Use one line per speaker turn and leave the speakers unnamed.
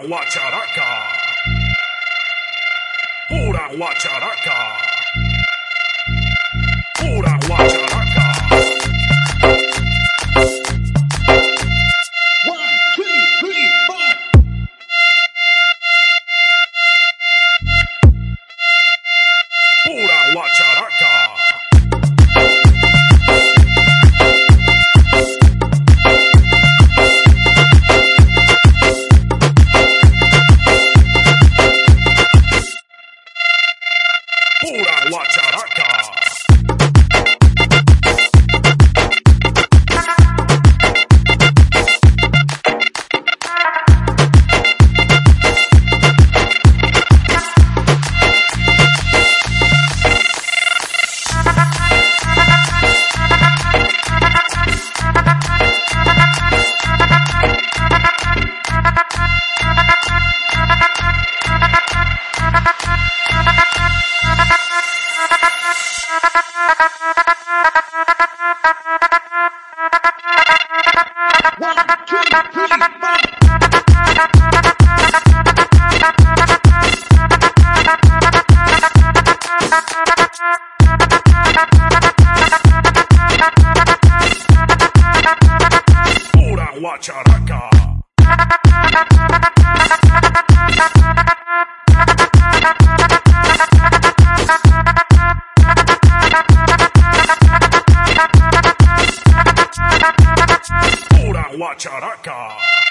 Guacharaca. Pura guacharaca. Pura guacharaca. Pura guacharaca. Pura guacharaca.
Guacharaca. Watch
our car.